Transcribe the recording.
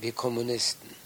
wir Kommunisten.